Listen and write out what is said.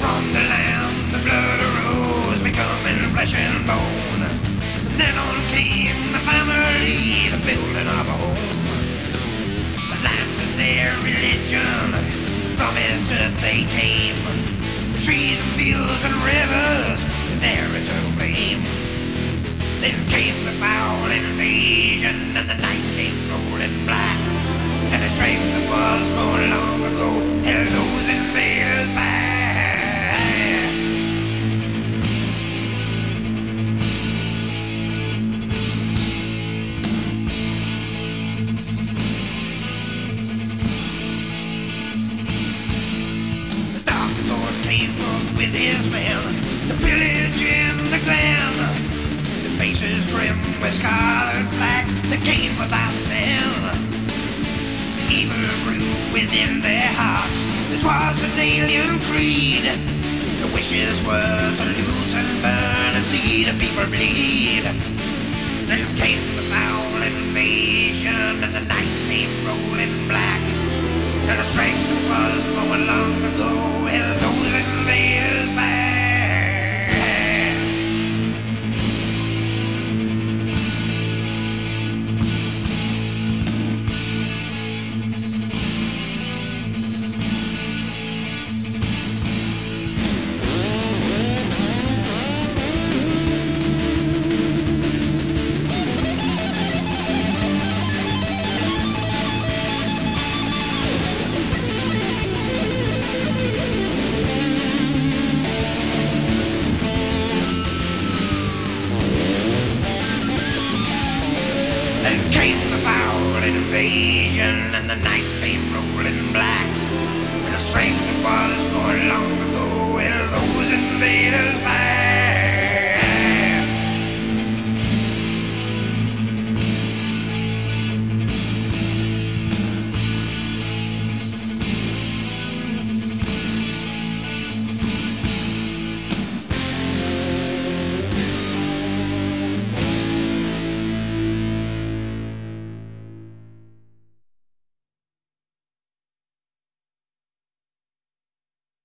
from the land, the blood arose, becoming flesh and bone. Then on came the family, the building of a home. Life is their religion, from its earth they came. Trees and fields and rivers, there is a flame. Then came the foul invasion, and the night came rolling black. With his men to pillage in the glen. The faces grim with scarlet black that came without them. Evil grew within their hearts. This was an alien creed. The wishes were to lose and burn and see the people bleed. Then came the foul invasion and the night came rolling black. And the strength was born long ago came the foul invasion, and the night came rolling